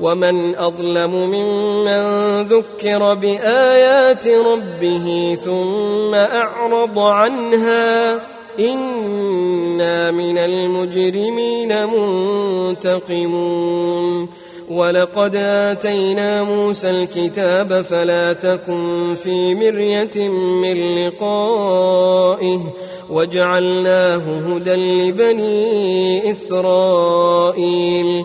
ومن أظلم ممن ذكر بآيات ربه ثم أعرض عنها إنا من المجرمين منتقمون. ولقد آتينا موسى الكتاب فلا تكن في مرية من لقائه وجعلناه هدى لبني إسرائيل.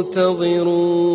منتظرون